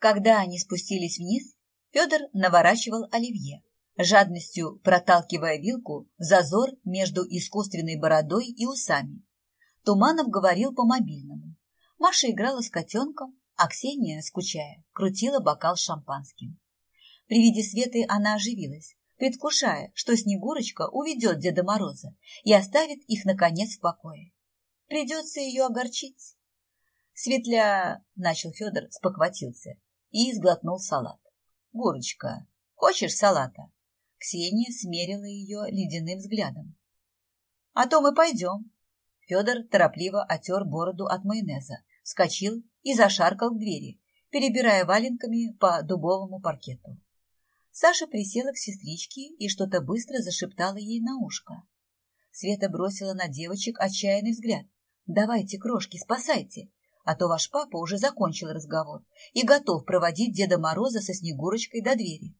Когда они спустились вниз, Федор наворачивал оливье, жадностью проталкивая вилку в зазор между искусственной бородой и усами. Туманов говорил по мобильному. Маша играла с котенком, а Ксения, скучая, крутила бокал с шампанским. При виде Светы она оживилась, предвкушая, что Снегурочка уведет Деда Мороза и оставит их, наконец, в покое. Придется ее огорчить. Светля, — начал Федор, спохватился и сглотнул салат. Гурочка, хочешь салата? Ксения смерила ее ледяным взглядом. А то мы пойдем. Федор торопливо отер бороду от майонеза, вскочил и зашаркал к двери, перебирая валенками по дубовому паркету. Саша присела к сестричке и что-то быстро зашептала ей на ушко. Света бросила на девочек отчаянный взгляд. «Давайте, крошки, спасайте, а то ваш папа уже закончил разговор и готов проводить Деда Мороза со Снегурочкой до двери».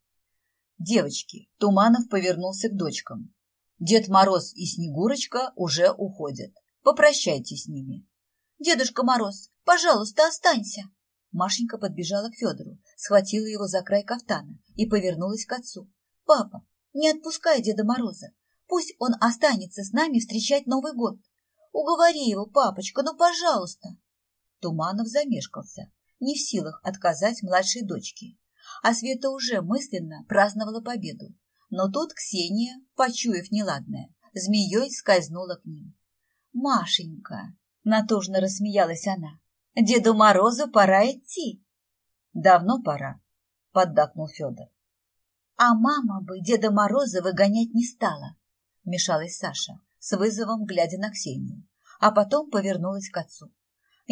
«Девочки!» — Туманов повернулся к дочкам. «Дед Мороз и Снегурочка уже уходят. Попрощайтесь с ними». «Дедушка Мороз, пожалуйста, останься!» Машенька подбежала к Федору, схватила его за край кафтана и повернулась к отцу. «Папа, не отпускай Деда Мороза. Пусть он останется с нами встречать Новый год. Уговори его, папочка, ну, пожалуйста!» Туманов замешкался, не в силах отказать младшей дочке. А Света уже мысленно праздновала победу. Но тут Ксения, почуяв неладное, змеей скользнула к ним. «Машенька!» — натужно рассмеялась она. Деду Морозу пора идти. Давно пора, поддакнул Федор. А мама бы Деда Мороза выгонять не стала, вмешалась Саша, с вызовом глядя на Ксению, а потом повернулась к отцу.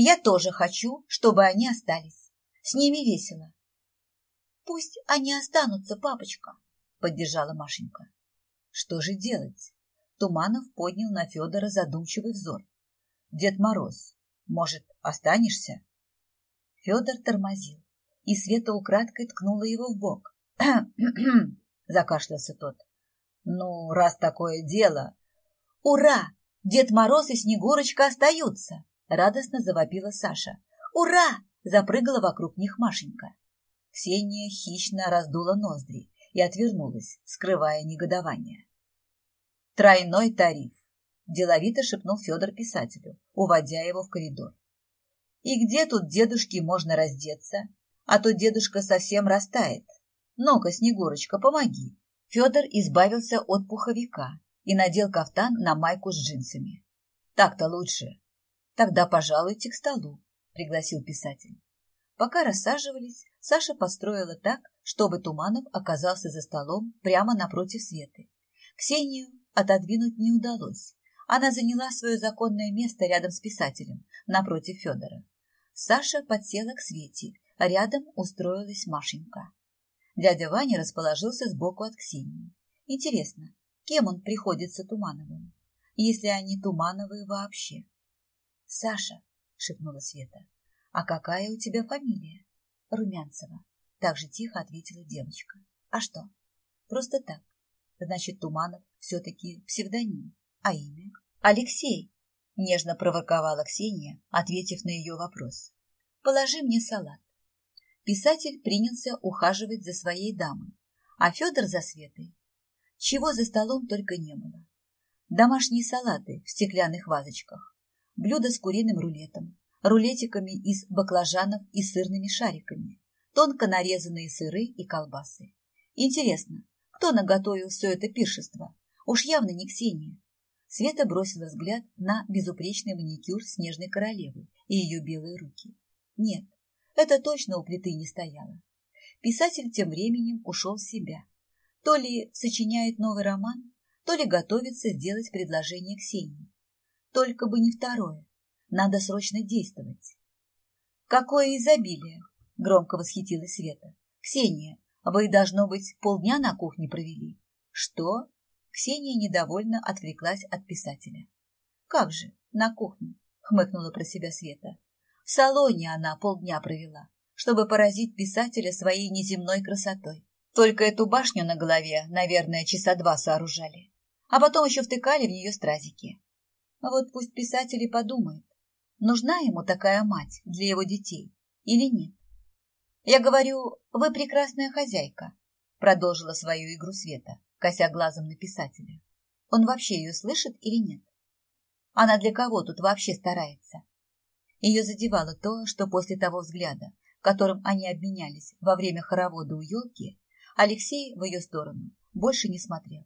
Я тоже хочу, чтобы они остались. С ними весело. Пусть они останутся, папочка, поддержала Машенька. Что же делать? Туманов поднял на Федора задумчивый взор. Дед Мороз, может, останешься? Федор тормозил, и Света украдкой ткнула его в бок. закашлялся тот. Ну, раз такое дело... Ура! Дед Мороз и Снегурочка остаются! Радостно завопила Саша. Ура! Запрыгала вокруг них Машенька. Ксения хищно раздула ноздри и отвернулась, скрывая негодование. Тройной тариф деловито шепнул Федор писателю, уводя его в коридор. И где тут дедушке можно раздеться? А то дедушка совсем растает. Ну-ка, Снегурочка, помоги. Федор избавился от пуховика и надел кафтан на майку с джинсами. Так-то лучше. Тогда пожалуйте к столу, пригласил писатель. Пока рассаживались, Саша построила так, чтобы Туманов оказался за столом прямо напротив Светы. Ксению отодвинуть не удалось, она заняла свое законное место рядом с писателем, напротив Федора. Саша подсела к Свете, а рядом устроилась Машенька. Дядя Ваня расположился сбоку от Ксении. Интересно, кем он приходится Тумановым? Если они Тумановые вообще? — Саша, — шепнула Света, — а какая у тебя фамилия? — Румянцева. Так же тихо ответила девочка. — А что? — Просто так. Значит, Туманов все-таки псевдоним. А имя? Алексей, нежно проворковала Ксения, ответив на ее вопрос. Положи мне салат. Писатель принялся ухаживать за своей дамой, а Федор за Светой. Чего за столом только не было. Домашние салаты в стеклянных вазочках, блюда с куриным рулетом, рулетиками из баклажанов и сырными шариками, тонко нарезанные сыры и колбасы. Интересно, кто наготовил все это пиршество? Уж явно не Ксения. Света бросила взгляд на безупречный маникюр снежной королевы и ее белые руки. Нет, это точно у плиты не стояло. Писатель тем временем ушел в себя. То ли сочиняет новый роман, то ли готовится сделать предложение Ксении. Только бы не второе. Надо срочно действовать. «Какое изобилие!» — громко восхитилась Света. «Ксения, вы, должно быть, полдня на кухне провели». «Что?» Ксения недовольно отвлеклась от писателя. «Как же, на кухне», — хмыкнула про себя Света. «В салоне она полдня провела, чтобы поразить писателя своей неземной красотой. Только эту башню на голове, наверное, часа два сооружали. А потом еще втыкали в нее стразики. Вот пусть писатель и подумает, нужна ему такая мать для его детей или нет. Я говорю, вы прекрасная хозяйка, продолжила свою игру Света, кося глазом на писателя. Он вообще ее слышит или нет? Она для кого тут вообще старается? Ее задевало то, что после того взгляда, которым они обменялись во время хоровода у елки, Алексей в ее сторону больше не смотрел.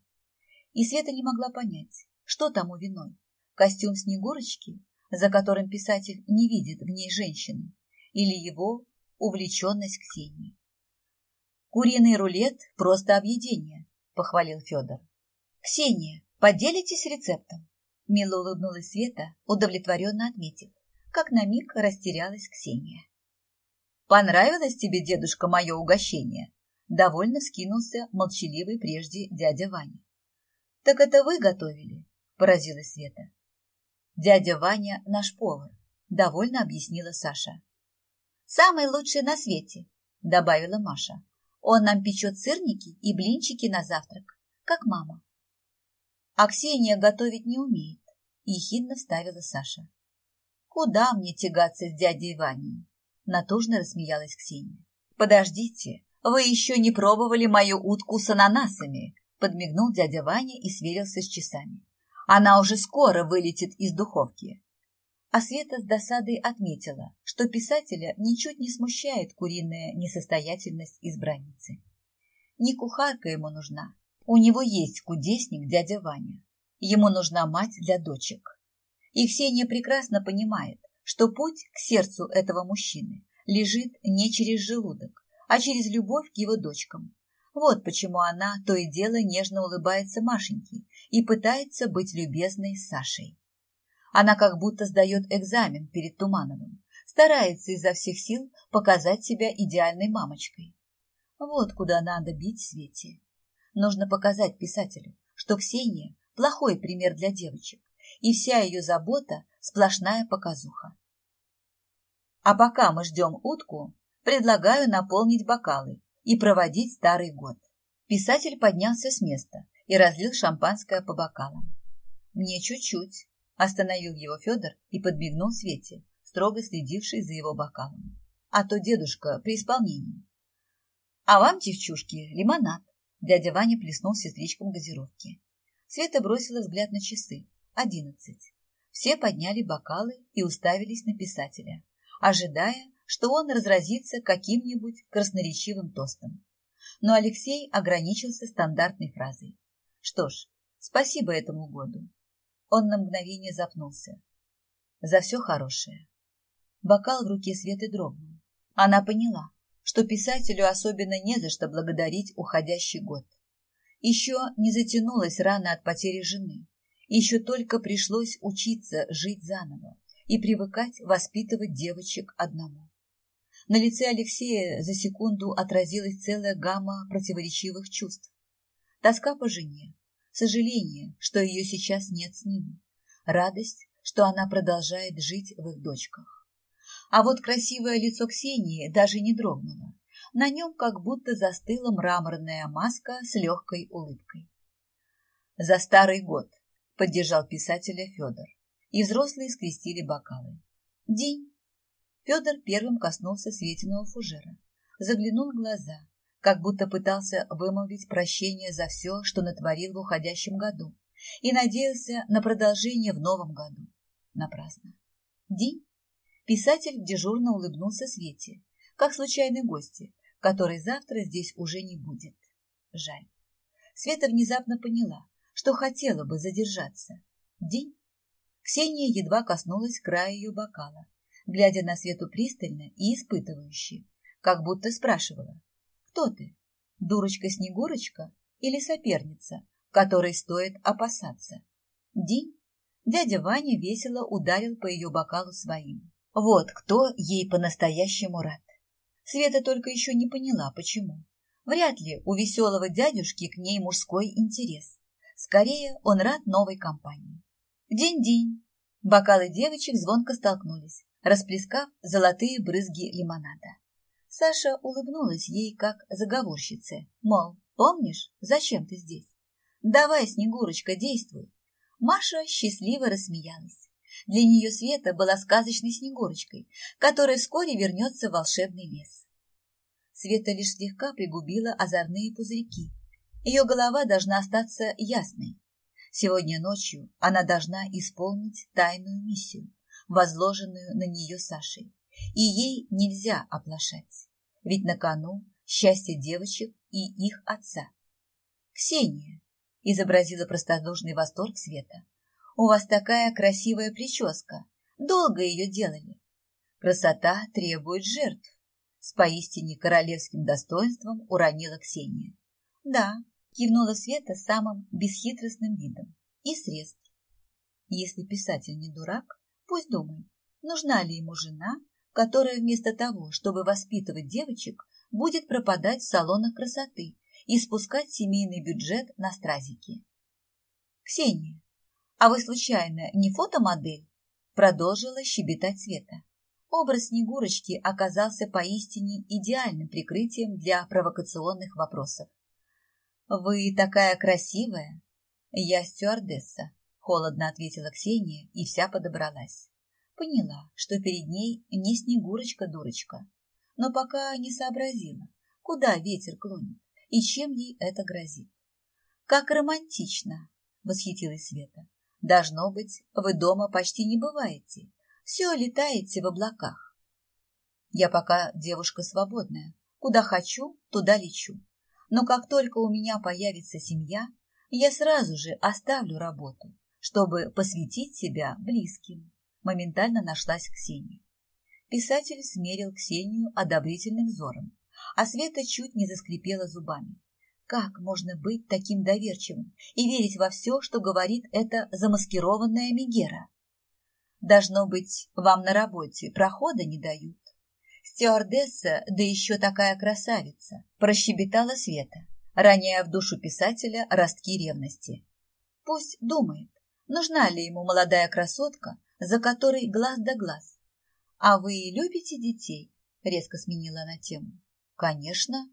И Света не могла понять, что тому виной. Костюм Снегурочки, за которым писатель не видит в ней женщины, или его увлеченность Ксении. «Куриный рулет – просто объедение», – похвалил Федор. «Ксения, поделитесь рецептом?» Мило улыбнулась Света, удовлетворенно отметив, как на миг растерялась Ксения. «Понравилось тебе, дедушка, мое угощение?» Довольно скинулся молчаливый прежде дядя Ваня. «Так это вы готовили?» – поразилась Света. «Дядя Ваня – наш повар», – довольно объяснила Саша. «Самый лучший на свете», – добавила Маша. «Он нам печет сырники и блинчики на завтрак, как мама». «А Ксения готовить не умеет», – ехидно вставила Саша. «Куда мне тягаться с дядей Ваней?» – натужно рассмеялась Ксения. «Подождите, вы еще не пробовали мою утку с ананасами», – подмигнул дядя Ваня и сверился с часами. «Она уже скоро вылетит из духовки». А Света с досадой отметила, что писателя ничуть не смущает куриная несостоятельность избранницы. Не кухарка ему нужна, у него есть кудесник дядя Ваня. Ему нужна мать для дочек. И Ксения прекрасно понимает, что путь к сердцу этого мужчины лежит не через желудок, а через любовь к его дочкам. Вот почему она то и дело нежно улыбается Машеньке и пытается быть любезной с Сашей. Она как будто сдает экзамен перед Тумановым, старается изо всех сил показать себя идеальной мамочкой. Вот куда надо бить Свете. Нужно показать писателю, что Ксения – плохой пример для девочек, и вся ее забота – сплошная показуха. А пока мы ждем утку, предлагаю наполнить бокалы и проводить старый год. Писатель поднялся с места и разлил шампанское по бокалам. «Мне чуть-чуть», – остановил его Федор и подмигнул Свете, строго следивший за его бокалом. «А то дедушка при исполнении». «А вам, девчушки, лимонад», – дядя Ваня плеснул сестричкам газировки. Света бросила взгляд на часы. Одиннадцать. Все подняли бокалы и уставились на писателя, ожидая, что он разразится каким-нибудь красноречивым тостом. Но Алексей ограничился стандартной фразой. Что ж, спасибо этому году. Он на мгновение запнулся. За все хорошее. Бокал в руке Светы дрогнул. Она поняла, что писателю особенно не за что благодарить уходящий год. Еще не затянулась рана от потери жены, еще только пришлось учиться жить заново и привыкать воспитывать девочек одному. На лице Алексея за секунду отразилась целая гамма противоречивых чувств. Тоска по жене, сожаление, что ее сейчас нет с ними, радость, что она продолжает жить в их дочках. А вот красивое лицо Ксении даже не дрогнуло. На нем как будто застыла мраморная маска с легкой улыбкой. За старый год поддержал писателя Федор, и взрослые скрестили бокалы. День. Федор первым коснулся Светиного фужера, заглянул в глаза, как будто пытался вымолвить прощение за все, что натворил в уходящем году, и надеялся на продолжение в новом году. Напрасно. День. Писатель дежурно улыбнулся Свете, как случайный гости, который завтра здесь уже не будет. Жаль. Света внезапно поняла, что хотела бы задержаться. День. Ксения едва коснулась края ее бокала, глядя на Свету пристально и испытывающе, как будто спрашивала, кто ты, дурочка-снегурочка или соперница, которой стоит опасаться? День. Дядя Ваня весело ударил по ее бокалу своим. Вот кто ей по-настоящему рад. Света только еще не поняла, почему. Вряд ли у веселого дядюшки к ней мужской интерес. Скорее, он рад новой компании. День-день. Бокалы девочек звонко столкнулись, расплескав золотые брызги лимонада. Саша улыбнулась ей, как заговорщице, мол, помнишь, зачем ты здесь? Давай, Снегурочка, действуй. Маша счастливо рассмеялась. Для нее Света была сказочной Снегурочкой, которая вскоре вернется в волшебный лес. Света лишь слегка пригубила озорные пузырьки. Ее голова должна остаться ясной. Сегодня ночью она должна исполнить тайную миссию, возложенную на нее Сашей. И ей нельзя оплошать, ведь на кону счастье девочек и их отца. «Ксения!» – изобразила простодушный восторг Света. «У вас такая красивая прическа. Долго ее делали. Красота требует жертв. С поистине королевским достоинством уронила Ксения. Да, кивнула Света самым бесхитростным видом. И средств. Если писатель не дурак, пусть думает, нужна ли ему жена, которая вместо того, чтобы воспитывать девочек, будет пропадать в салонах красоты и спускать семейный бюджет на стразики. Ксения, а вы случайно не фотомодель? Продолжила щебетать Света. Образ Снегурочки оказался поистине идеальным прикрытием для провокационных вопросов. «Вы такая красивая!» «Я стюардесса», — холодно ответила Ксения и вся подобралась. Поняла, что перед ней не Снегурочка-дурочка, но пока не сообразила, куда ветер клонит и чем ей это грозит. «Как романтично!» — восхитилась Света. Должно быть, вы дома почти не бываете. Все летаете в облаках. Я пока девушка свободная. Куда хочу, туда лечу. Но как только у меня появится семья, я сразу же оставлю работу, чтобы посвятить себя близким. Моментально нашлась Ксения. Писатель смерил Ксению одобрительным взором, а Света чуть не заскрипела зубами. Как можно быть таким доверчивым и верить во все, что говорит эта замаскированная Мегера? Должно быть, вам на работе прохода не дают. Стюардесса, да еще такая красавица, прощебетала Света, роняя в душу писателя ростки ревности. Пусть думает, нужна ли ему молодая красотка, за которой глаз да глаз. А вы любите детей? Резко сменила она тему. Конечно,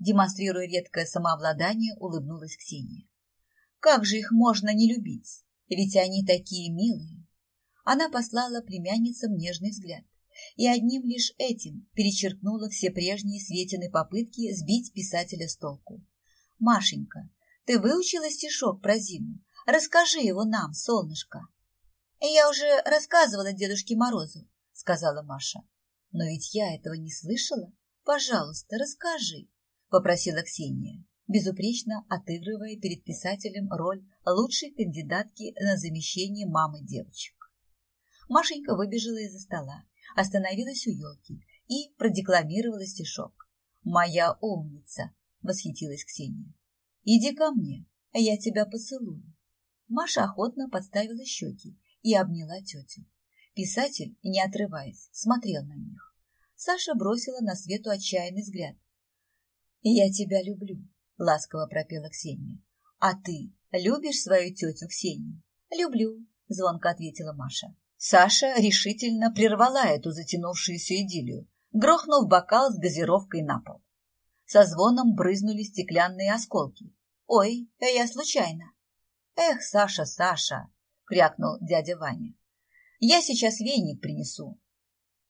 Демонстрируя редкое самообладание, улыбнулась Ксения. Как же их можно не любить? Ведь они такие милые. Она послала племянницам нежный взгляд и одним лишь этим перечеркнула все прежние Светины попытки сбить писателя с толку. «Машенька, ты выучила стишок про зиму? Расскажи его нам, солнышко». «Я уже рассказывала Дедушке Морозу», — сказала Маша. «Но ведь я этого не слышала. Пожалуйста, расскажи», попросила Ксения, безупречно отыгрывая перед писателем роль лучшей кандидатки на замещение мамы девочек. Машенька выбежала из-за стола, остановилась у елки и продекламировала стишок. «Моя умница!» — восхитилась Ксения. «Иди ко мне, я тебя поцелую». Маша охотно подставила щеки и обняла тетю. Писатель, не отрываясь, смотрел на них. Саша бросила на Свету отчаянный взгляд, «Я тебя люблю», — ласково пропела Ксения. «А ты любишь свою тетю Ксению?» «Люблю», — звонко ответила Маша. Саша решительно прервала эту затянувшуюся идиллию, грохнув бокал с газировкой на пол. Со звоном брызнули стеклянные осколки. «Ой, я случайно!» «Эх, Саша, Саша!» — крякнул дядя Ваня. «Я сейчас веник принесу».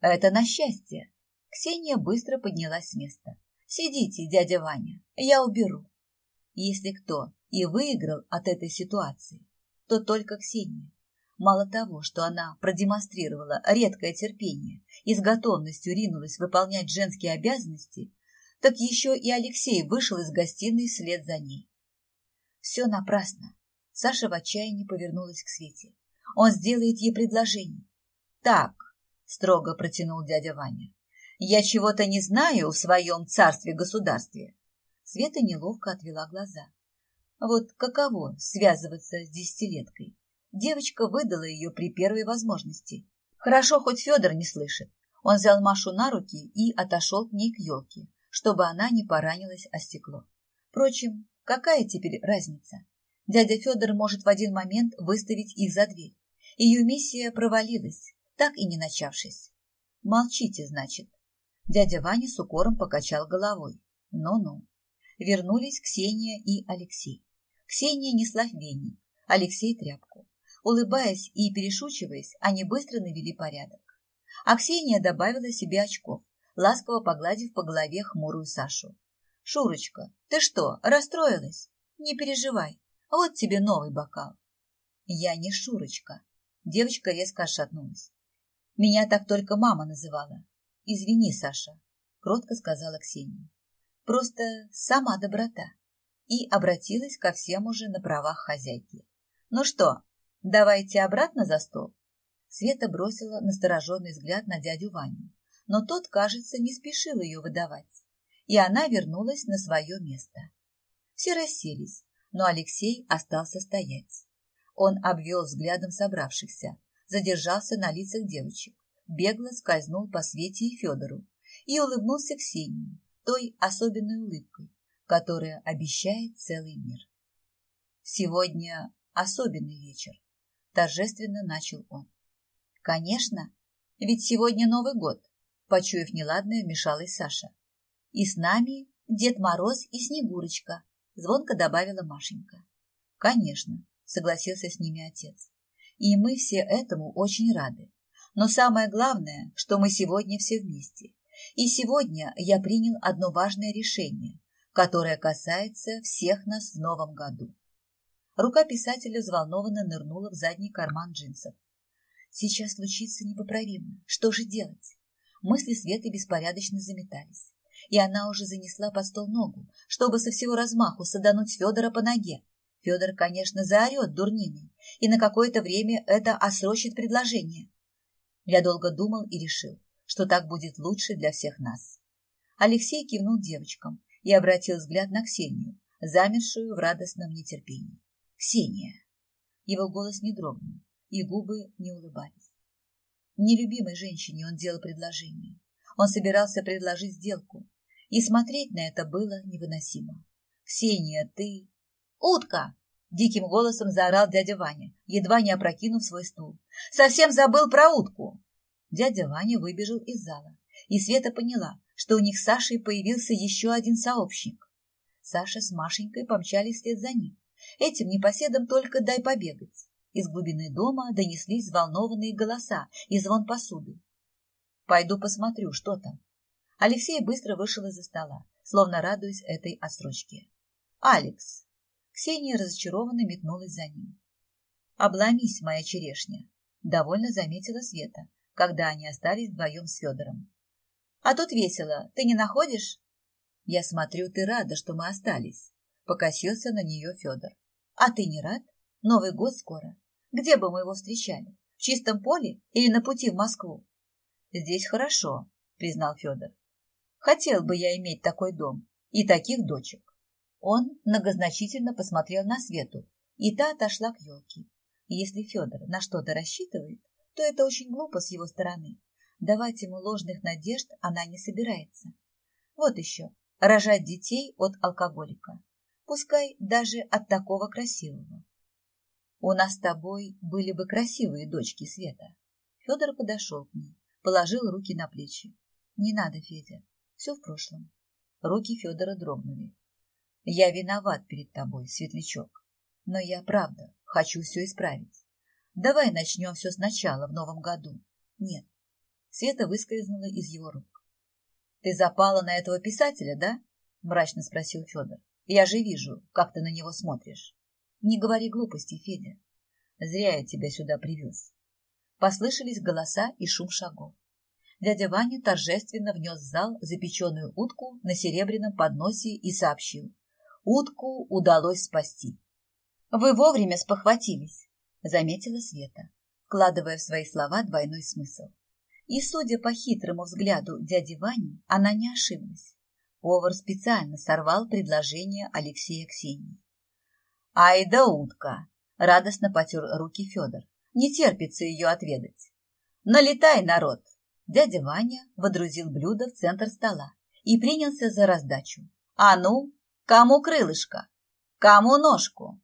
«Это на счастье!» Ксения быстро поднялась с места. Сидите, дядя Ваня, я уберу. Если кто и выиграл от этой ситуации, то только Ксения. Мало того, что она продемонстрировала редкое терпение и с готовностью ринулась выполнять женские обязанности, так еще и Алексей вышел из гостиной вслед за ней. Все напрасно. Саша в отчаянии повернулась к Свете. Он сделает ей предложение. Так, строго протянул дядя Ваня. Я чего-то не знаю в своем царстве-государстве. Света неловко отвела глаза. Вот каково связываться с десятилеткой. Девочка выдала ее при первой возможности. Хорошо, хоть Федор не слышит. Он взял Машу на руки и отошел к ней к елке, чтобы она не поранилась о стекло. Впрочем, какая теперь разница? Дядя Федор может в один момент выставить их за дверь. Ее миссия провалилась, так и не начавшись. Молчите, значит. Дядя Ваня с укором покачал головой. Ну-ну. Вернулись Ксения и Алексей. Ксения несла веник, Алексей тряпку. Улыбаясь и перешучиваясь, они быстро навели порядок. А Ксения добавила себе очков, ласково погладив по голове хмурую Сашу. «Шурочка, ты что, расстроилась? Не переживай, вот тебе новый бокал». «Я не Шурочка». Девочка резко отшатнулась. «Меня так только мама называла. Извини, Саша», — кротко сказала Ксения. «Просто сама доброта». И обратилась ко всем уже на правах хозяйки. «Ну что, давайте обратно за стол?» Света бросила настороженный взгляд на дядю Ваню, но тот, кажется, не спешил ее выдавать, и она вернулась на свое место. Все расселись, но Алексей остался стоять. Он обвел взглядом собравшихся, задержался на лицах девочек, бегло скользнул по Свете и Федору и улыбнулся Ксении той особенной улыбкой, которая обещает целый мир. Сегодня особенный вечер, торжественно начал он. Конечно, ведь сегодня Новый год, почуяв неладное, вмешалась Саша. И с нами Дед Мороз и Снегурочка, звонко добавила Машенька. Конечно, согласился с ними отец. И мы все этому очень рады. Но самое главное, что мы сегодня все вместе. И сегодня я принял одно важное решение, которое касается всех нас в новом году. Рука писателя взволнованно нырнула в задний карман джинсов. Сейчас случится непоправимое. Что же делать? Мысли Светы беспорядочно заметались, и она уже занесла под стол ногу, чтобы со всего размаху садануть Федора по ноге. Федор, конечно, заорет дурниной, и на какое-то время это осрочит предложение. Я долго думал и решил, что так будет лучше для всех нас. Алексей кивнул девочкам и обратил взгляд на Ксению, замершую в радостном нетерпении. «Ксения!» Его голос не дрогнул, и губы не улыбались. Нелюбимой женщине он делал предложение. Он собирался предложить сделку, и смотреть на это было невыносимо. «Ксения, ты...» «Утка!» — диким голосом заорал дядя Ваня, едва не опрокинув свой стул. «Совсем забыл про утку!» Дядя Ваня выбежал из зала, и Света поняла, что у них с Сашей появился еще один сообщник. Саша с Машенькой помчались вслед за ним. Этим непоседам только дай побегать. Из глубины дома донеслись взволнованные голоса и звон посуды. «Пойду посмотрю, что там». Алексей быстро вышел из-за стола, словно радуясь этой отсрочке. «Алекс!» Ксения разочарованно метнулась за ним. «Обломись, моя черешня!» — довольно заметила Света, когда они остались вдвоем с Федором. «А тут весело, ты не находишь?» «Я смотрю, ты рада, что мы остались», — покосился на нее Федор. «А ты не рад? Новый год скоро. Где бы мы его встречали? В чистом поле или на пути в Москву? Здесь хорошо, признал Федор. Хотел бы я иметь такой дом и таких дочек. Он многозначительно посмотрел на Свету, и та отошла к елке. Если Федор на что-то рассчитывает, то это очень глупо с его стороны. Давать ему ложных надежд она не собирается. Вот еще, рожать детей от алкоголика. Пускай даже от такого красивого. У нас с тобой были бы красивые дочки Света. Федор подошел к ней, положил руки на плечи. Не надо, Федя, все в прошлом. Руки Федора дрогнули. Я виноват перед тобой, Светлячок. Но я, правда, хочу все исправить. Давай начнем все сначала, в новом году. Нет. Света выскользнула из его рук. Ты запала на этого писателя, да? Мрачно спросил Федор. Я же вижу, как ты на него смотришь. Не говори глупостей, Федя. Зря я тебя сюда привез. Послышались голоса и шум шагов. Дядя Ваня торжественно внес в зал запеченную утку на серебряном подносе и сообщил. Утку удалось спасти. Вы вовремя спохватились, заметила Света, вкладывая в свои слова двойной смысл. И, судя по хитрому взгляду дяди Вани, она не ошиблась. Повар специально сорвал предложение Алексея Ксении. Ай да утка! Радостно потер руки Федор. Не терпится ее отведать. Налетай, народ! Дядя Ваня водрузил блюдо в центр стола и принялся за раздачу. А ну, кому крылышко? Кому ножку?